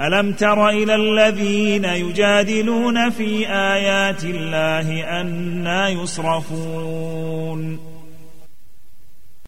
ألم تر إلى الذين يجادلون في آيات الله أنا يصرفون؟